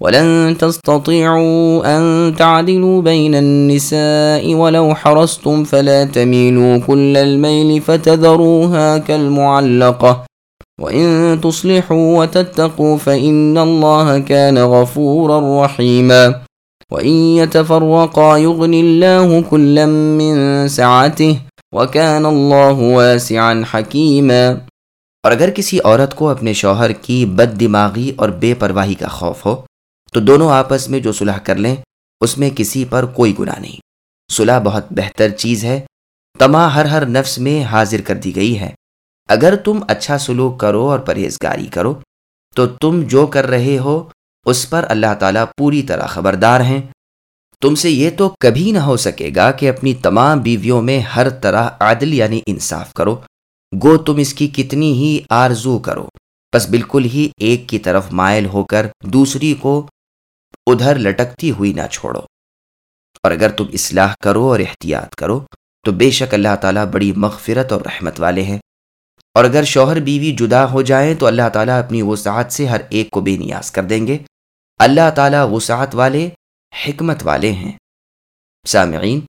ولن تستطيعوا أن تعدلوا بين النساء ولو حرصتم فلا تميلوا كل الميل فتذروها كالمعلقة. وإن تصلحوا وتتقوا فإن الله كان غفورا رحيما. وإن يتفرقا يغني الله كلا من سعته وكان الله واسعا حكيما. اور اگر کسی عورت کو اپنے شوہر کی بد دماغی اور بے پرواہی کا خوف ہو تو دونوں آپس میں جو صلح کر لیں، اس میں کسی پر کوئی گناہ نہیں۔ صلح بہت بہتر چیز ہے۔ تما ہر ہر نفس میں حاضر کر دی گئی ہے۔ اگر تم اچھا سلوک کرو اور پرہیزگاری کرو، تو تم جو کر رہے ہو، اس پر اللہ تعالیٰ پوری طرح خبردار ہیں۔ تم سے یہ تو کبھی نہ ہو سکے گا کہ اپنی تمام بیویوں میں ہر طرح عادل یعنی انصاف کرو۔ گو تم اس کی کتنی ہی آرزو کرو۔ بس بالکل ہی ایک کی طرف مائل ہو کر دوسری کو ادھر لٹکتی ہوئی نہ چھوڑو۔ اور اگر تم اصلاح کرو اور احتیاط کرو، تو بے شک اللہ تعالیٰ بڑی مغفرت اور رحمت والے ہیں۔ اور اگر شوہر بیوی جدا ہو جائیں، تو اللہ تعالیٰ اپنی وسعت سے ہر ایک کو بے نیاز کر دیں گے۔ اللہ تعالیٰ وسعت والے، حکمت والے ہیں۔ سامعین،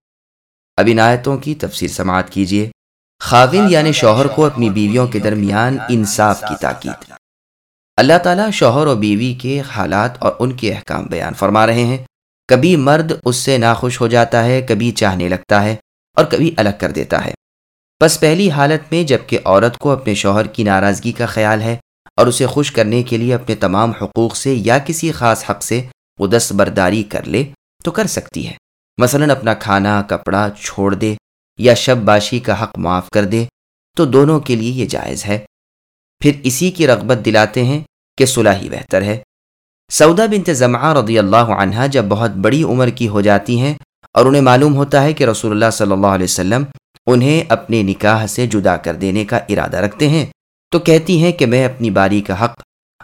اب ان آیتوں کی تفسیر سماعت کیجیے۔ خاوند یعنی شوہر کو اپنی بیویوں کے درمیان انصاف کی تاکید۔ اللہ تعالیٰ شوہر و بیوی کے حالات اور ان کے احکام بیان فرما رہے ہیں۔ کبھی مرد اس سے ناخوش ہو جاتا ہے، کبھی چاہنے لگتا ہے اور کبھی الگ کر دیتا ہے۔ بس پہلی حالت میں جبکہ عورت کو اپنے شوہر کی ناراضگی کا خیال ہے اور اسے خوش کرنے کے لیے اپنے تمام حقوق سے یا کسی خاص حق سے وہ دست برداری کر لے تو کر سکتی ہے۔ مثلا اپنا کھانا، کپڑا چھوڑ دے یا شب باشی کا حق معاف کر دے تو دونوں کے لیے یہ جائز ہے۔ پھر اسی کی رغبت دلاتے ہیں کہ صلح ہی بہتر ہے۔ سودا بنت زمعہ رضی اللہ عنہ جب بہت بڑی عمر کی ہو جاتی ہیں اور انہیں معلوم ہوتا ہے کہ رسول اللہ صلی اللہ علیہ وسلم انہیں اپنے نکاح سے جدا کر دینے کا ارادہ رکھتے ہیں، تو کہتی ہیں کہ میں اپنی باری کا حق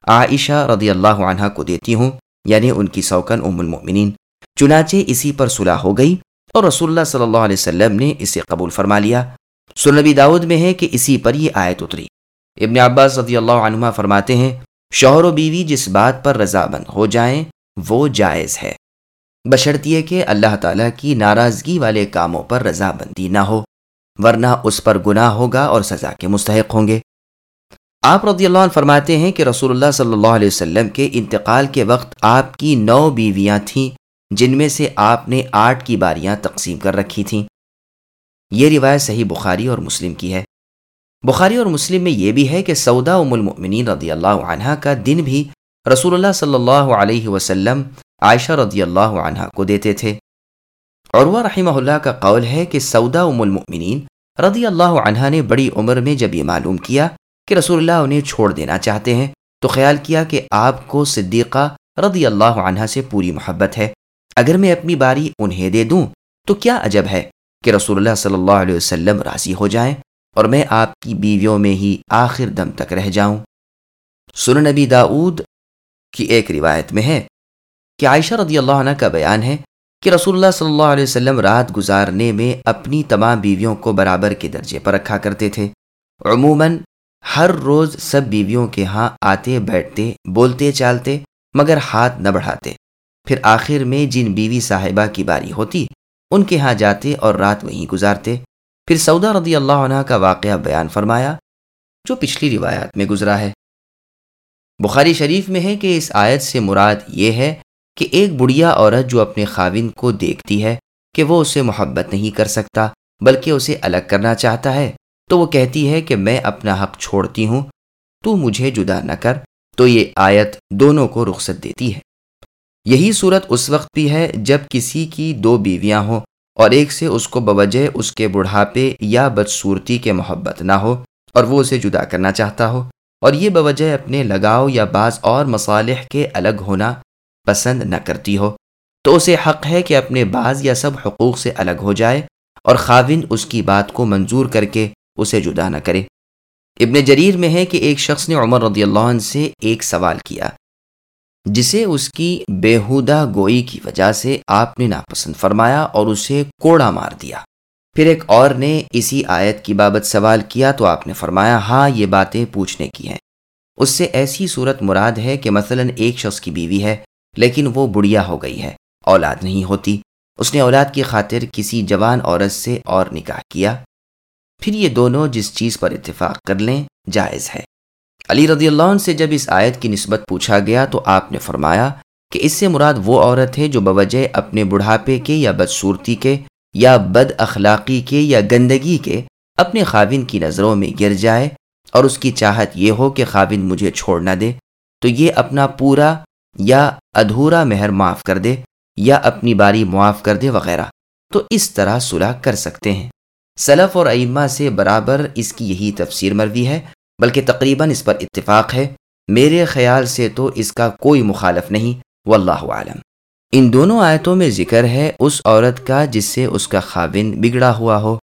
عائشہ رضی اللہ عنہ کو دیتی ہوں یعنی ان کی سوکن ام المؤمنین۔ چنانچہ اسی پر صلح ہو گئی اور رسول اللہ صلی اللہ علیہ وسلم نے اسے قبول فرما لیا۔ سنبی داود میں ہے کہ اسی پر یہ آیت اتری۔ ابن عباس رضی اللہ عنہ فرماتے ہیں، شوہر و بیوی جس بات پر رضامند ہو جائیں، وہ جائز ہے۔ بشرطیے کہ اللہ تعالیٰ کی ناراضگی والے کاموں پر رضامندی نہ ہو، ورنہ اس پر گناہ ہوگا اور سزا کے مستحق ہوں گے۔ آپ رضی اللہ عنہ فرماتے ہیں کہ رسول اللہ صلی اللہ علیہ وسلم کے انتقال کے وقت آپ کی نو بیویاں تھیں، جن میں سے آپ نے آٹھ کی باریاں تقسیم کر رکھی تھیں۔ یہ روایت صحیح بخاری اور مسلم کی ہے۔ بخاری اور مسلم میں یہ بھی ہے کہ سودا ام المؤمنین رضی اللہ عنہ کا دن بھی رسول اللہ صلی اللہ علیہ وسلم عائشہ رضی اللہ عنہ کو دیتے تھے۔ عروہ رحمہ اللہ کا قول ہے کہ سودا ام المؤمنین رضی اللہ عنہ نے بڑی عمر میں جب یہ معلوم کیا کہ رسول اللہ انہیں چھوڑ دینا چاہتے ہیں تو خیال کیا کہ آپ کو صدیقہ رضی اللہ عنہ سے پوری محبت ہے۔ اگر میں اپنی باری انہیں دے دوں تو کیا عجب ہے کہ رسول اللہ صلی اللہ علیہ وسلم راضی ہو جائیں۔ اور میں آپ کی بیویوں میں ہی آخر دم تک رہ جاؤں۔ سن نبی داود کی ایک روایت میں ہے کہ عائشہ رضی اللہ عنہ کا بیان ہے کہ رسول اللہ صلی اللہ علیہ وسلم رات گزارنے میں اپنی تمام بیویوں کو برابر کے درجے پر رکھا کرتے تھے۔ عموماً ہر روز سب بیویوں کے ہاں آتے، بیٹھتے، بولتے، چالتے، مگر ہاتھ نہ بڑھاتے۔ پھر آخر میں جن بیوی صاحبہ کی باری ہوتی، ان کے ہاں جاتے اور رات وہیں گزارتے۔ پھر سودا رضی اللہ عنہ کا واقعہ بیان فرمایا، جو پچھلی روایات میں گزرا ہے۔ بخاری شریف میں ہے کہ اس آیت سے مراد یہ ہے کہ ایک بڑھیا عورت جو اپنے خاوند کو دیکھتی ہے کہ وہ اسے محبت نہیں کر سکتا، بلکہ اسے الگ کرنا چاہتا ہے، تو وہ کہتی ہے کہ میں اپنا حق چھوڑتی ہوں، تو مجھے جدا نہ کر، تو یہ آیت دونوں کو رخصت دیتی ہے۔ یہی صورت اس وقت بھی ہے جب کسی کی دو بیویاں ہوں اور ایک سے اس کو بوجہ اس کے بڑھاپے یا بدصورتی کے محبت نہ ہو اور وہ اسے جدا کرنا چاہتا ہو اور یہ بوجہ اپنے لگاؤ یا بعض اور مصالح کے الگ ہونا پسند نہ کرتی ہو۔ تو اسے حق ہے کہ اپنے بعض یا سب حقوق سے الگ ہو جائے اور خاوند اس کی بات کو منظور کر کے اسے جدا نہ کرے۔ ابن جریر میں ہے کہ ایک شخص نے عمر رضی اللہ عنہ سے ایک سوال کیا۔ جسے اس کی بےحودہ گوئی کی وجہ سے آپ نے ناپسند فرمایا اور اسے کوڑا مار دیا۔ پھر ایک اور نے اسی آیت کی بابت سوال کیا تو آپ نے فرمایا ہاں یہ باتیں پوچھنے کی ہیں۔ اس سے ایسی صورت مراد ہے کہ مثلا ایک شخص کی بیوی ہے، لیکن وہ بڑھیا ہو گئی ہے، اولاد نہیں ہوتی۔ اس نے اولاد کی خاطر کسی جوان عورت سے اور نکاح کیا۔ پھر یہ دونوں جس چیز پر اتفاق کر لیں، جائز ہے۔ علی رضی اللہ عنہ سے جب اس آیت کی نسبت پوچھا گیا تو آپ نے فرمایا کہ اس سے مراد وہ عورت ہے جو بوجہ اپنے بڑھاپے کے یا بدصورتی کے یا بد اخلاقی کے یا گندگی کے اپنے خاوند کی نظروں میں گر جائے اور اس کی چاہت یہ ہو کہ خاوند مجھے چھوڑ نہ دے، تو یہ اپنا پورا یا ادھورا مہر معاف کر دے یا اپنی باری معاف کر دے وغیرہ۔ تو اس طرح صلح کر سکتے ہیں۔ سلف اور ائمہ سے برابر اس کی یہی تفسیر مروی ہے۔ بلکہ تقریباً اس پر اتفاق ہے۔ میرے خیال سے تو اس کا کوئی مخالف نہیں، واللہ عالم ان دونوں آیتوں میں ذکر ہے اس عورت کا جس سے اس کا خاوند بگڑا ہوا ہو۔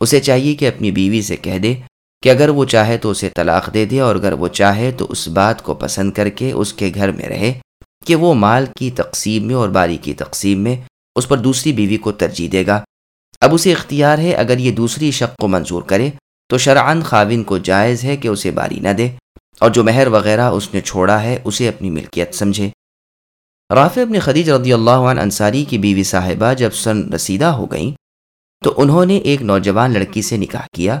اسے چاہیے کہ اپنی بیوی سے کہہ دے کہ اگر وہ چاہے تو اسے طلاق دے دے اور اگر وہ چاہے تو اس بات کو پسند کر کے اس کے گھر میں رہے کہ وہ مال کی تقسیم میں اور باری کی تقسیم میں اس پر دوسری بیوی کو ترجیح دے گا۔ اب اسے اختیار ہے اگر یہ دوسری شق کو منظور کرے تو شرعن خاوین کو جائز ہے کہ اسے باری نہ دے اور جو مہر وغیرہ اس نے چھوڑا ہے اسے اپنی ملکیت سمجھے۔ رافع ابن خدیج رضی اللہ عنہ انصاری کی بیوی صاحبہ جب سن رسیدہ ہو گئیں تو انہوں نے ایک نوجوان لڑکی سے نکاح کیا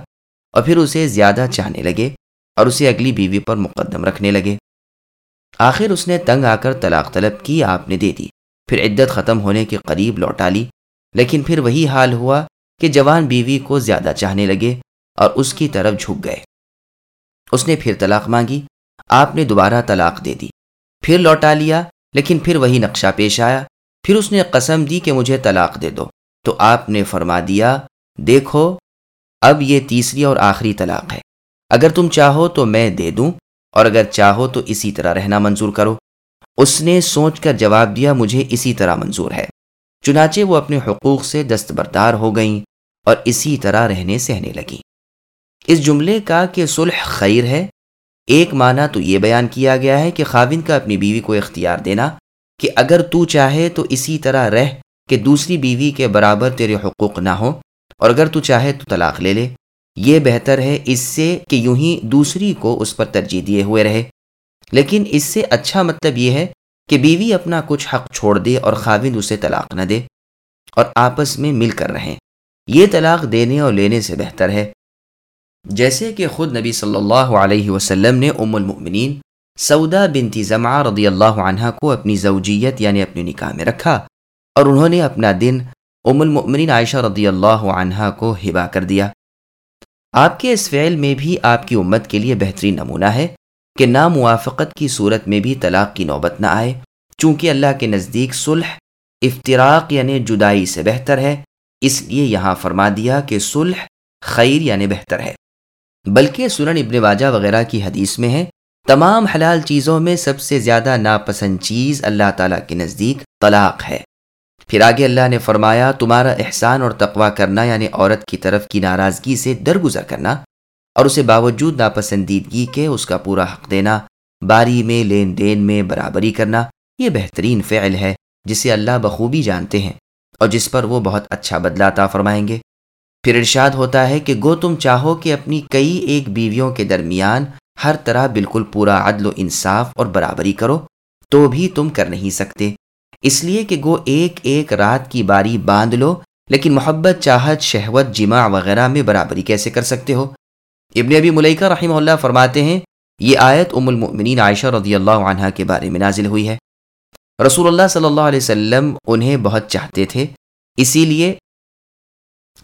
اور پھر اسے زیادہ چاہنے لگے اور اسے اگلی بیوی پر مقدم رکھنے لگے۔ آخر اس نے تنگ آ کر طلاق طلب کی، آپ نے دے دی۔ پھر عدت ختم ہونے کے قریب لوٹا لی، لیکن پھر وہی حال ہوا کہ جوان بیوی کو زیادہ چاہنے لگے۔ اور اس کی طرف جھک گئے۔ اس نے پھر طلاق مانگی، آپ نے دوبارہ طلاق دے دی۔ پھر لوٹا لیا، لیکن پھر وہی نقشہ پیش آیا۔ پھر اس نے قسم دی کہ مجھے طلاق دے دو۔ تو آپ نے فرما دیا، دیکھو، اب یہ تیسری اور آخری طلاق ہے۔ اگر تم چاہو تو میں دے دوں، اور اگر چاہو تو اسی طرح رہنا منظور کرو۔ اس نے سوچ کر جواب دیا، مجھے اسی طرح منظور ہے۔ چنانچہ وہ اپنے حقوق سے دستبردار ہو گئیں اور اسی طرح رہنے سہنے لگیں۔ اس جملے کا کہ صلح خیر ہے، ایک معنی تو یہ بیان کیا گیا ہے کہ خاوند کا اپنی بیوی کو اختیار دینا کہ اگر تو چاہے تو اسی طرح رہ کہ دوسری بیوی کے برابر تیرے حقوق نہ ہو اور اگر تو چاہے تو طلاق لے لے۔ یہ بہتر ہے اس سے کہ یوں ہی دوسری کو اس پر ترجیح دیے ہوئے رہے۔ لیکن اس سے اچھا مطلب یہ ہے کہ بیوی اپنا کچھ حق چھوڑ دے اور خاوند اسے طلاق نہ دے اور آپس میں مل کر رہیں۔ یہ طلاق دینے اور لینے سے بہتر ہے۔ جیسے کہ خود نبی صلی اللہ علیہ وسلم نے ام المؤمنین سودا بنتی زمع رضی اللہ عنہ کو اپنی زوجیت یعنی اپنی نکاح میں رکھا اور انہوں نے اپنا دن ام المؤمنین عائشہ رضی اللہ عنہ کو ہبا کر دیا۔ آپ کے اس فعل میں بھی آپ کی امت کے لیے بہترین نمونہ ہے کہ ناموافقت کی صورت میں بھی طلاق کی نوبت نہ آئے، چونکہ اللہ کے نزدیک صلح افطراق یعنی جدائی سے بہتر ہے۔ اس لیے یہاں فرما دیا کہ صلح خیر یعنی بہتر ہے۔ بلکہ سنن ابن واجہ وغیرہ کی حدیث میں ہے، تمام حلال چیزوں میں سب سے زیادہ ناپسند چیز اللہ تعالیٰ کے نزدیک طلاق ہے۔ پھر آگے اللہ نے فرمایا، تمہارا احسان اور تقوا کرنا یعنی عورت کی طرف کی ناراضگی سے درگزر کرنا اور اسے باوجود ناپسندیدگی کے اس کا پورا حق دینا، باری میں، لین دین میں برابری کرنا، یہ بہترین فعل ہے جسے اللہ بخوبی جانتے ہیں اور جس پر وہ بہت اچھا بدلاتا فرمائیں گے۔ پھر ارشاد ہوتا ہے کہ گو تم چاہو کہ اپنی کئی ایک بیویوں کے درمیان ہر طرح بالکل پورا عدل و انصاف اور برابری کرو، تو بھی تم کر نہیں سکتے۔ اس لیے کہ گو ایک ایک رات کی باری باندھ لو، لیکن محبت، چاہت، شہوت جمع وغیرہ میں برابری کیسے کر سکتے ہو؟ ابن ابی ملیکہ رحمہ اللہ فرماتے ہیں، یہ آیت ام المؤمنین عائشہ رضی اللہ عنہ کے بارے میں نازل ہوئی ہے۔ رسول اللہ صلی اللہ علیہ وسلم انہیں بہت چاہتے تھے، اسی لیے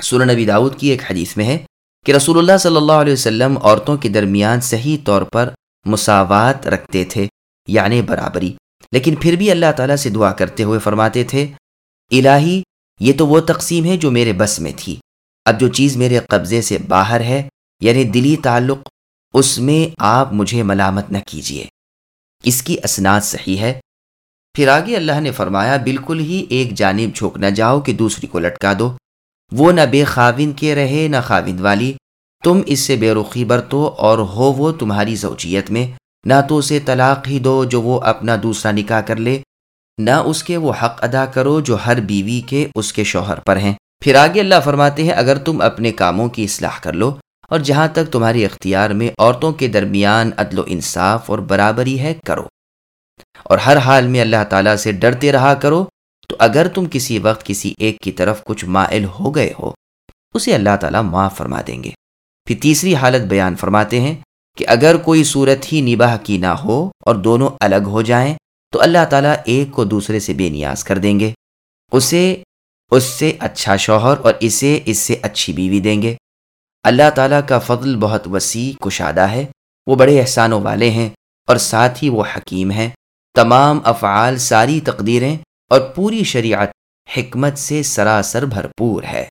سورہ نبی داود کی ایک حدیث میں ہے کہ رسول اللہ صلی اللہ علیہ وسلم عورتوں کے درمیان صحیح طور پر مساوات رکھتے تھے یعنی برابری۔ لیکن پھر بھی اللہ تعالیٰ سے دعا کرتے ہوئے فرماتے تھے، الہی، یہ تو وہ تقسیم ہے جو میرے بس میں تھی۔ اب جو چیز میرے قبضے سے باہر ہے یعنی دلی تعلق، اس میں آپ مجھے ملامت نہ کیجیے اس کی اسناد صحیح ہے۔ پھر آگے اللہ نے فرمایا، بالکل ہی ایک جانب جھوک نہ جاؤ کہ دوسری کو لٹکا دو۔ وہ نہ بے خاوند کے رہے نہ خاوند والی۔ تم اس سے بے رخی برتو اور ہو وہ تمہاری زوجیت میں۔ نہ تو اسے طلاق ہی دو جو وہ اپنا دوسرا نکاح کر لے۔ نہ اس کے وہ حق ادا کرو جو ہر بیوی کے اس کے شوہر پر ہیں۔ پھر آگے اللہ فرماتے ہیں، اگر تم اپنے کاموں کی اصلاح کر لو اور جہاں تک تمہاری اختیار میں عورتوں کے درمیان عدل و انصاف اور برابری ہے، کرو۔ اور ہر حال میں اللہ تعالیٰ سے ڈرتے رہا کرو۔ تو اگر تم کسی وقت کسی ایک کی طرف کچھ مائل ہو گئے ہو، اسے اللہ تعالیٰ معاف فرما دیں گے۔ پھر تیسری حالت بیان فرماتے ہیں کہ اگر کوئی صورت ہی نباہ کی نہ ہو اور دونوں الگ ہو جائیں، تو اللہ تعالیٰ ایک کو دوسرے سے بے نیاز کر دیں گے۔ اسے، اس سے اچھا شوہر اور اسے اس سے اچھی بیوی دیں گے۔ اللہ تعالیٰ کا فضل بہت وسیع کشادہ ہے۔ وہ بڑے احسانوں والے ہیں اور ساتھ ہی وہ حکیم ہیں۔ تمام افعال ساری تقدیریں اور پوری شریعت حکمت سے سراسر بھرپور ہے۔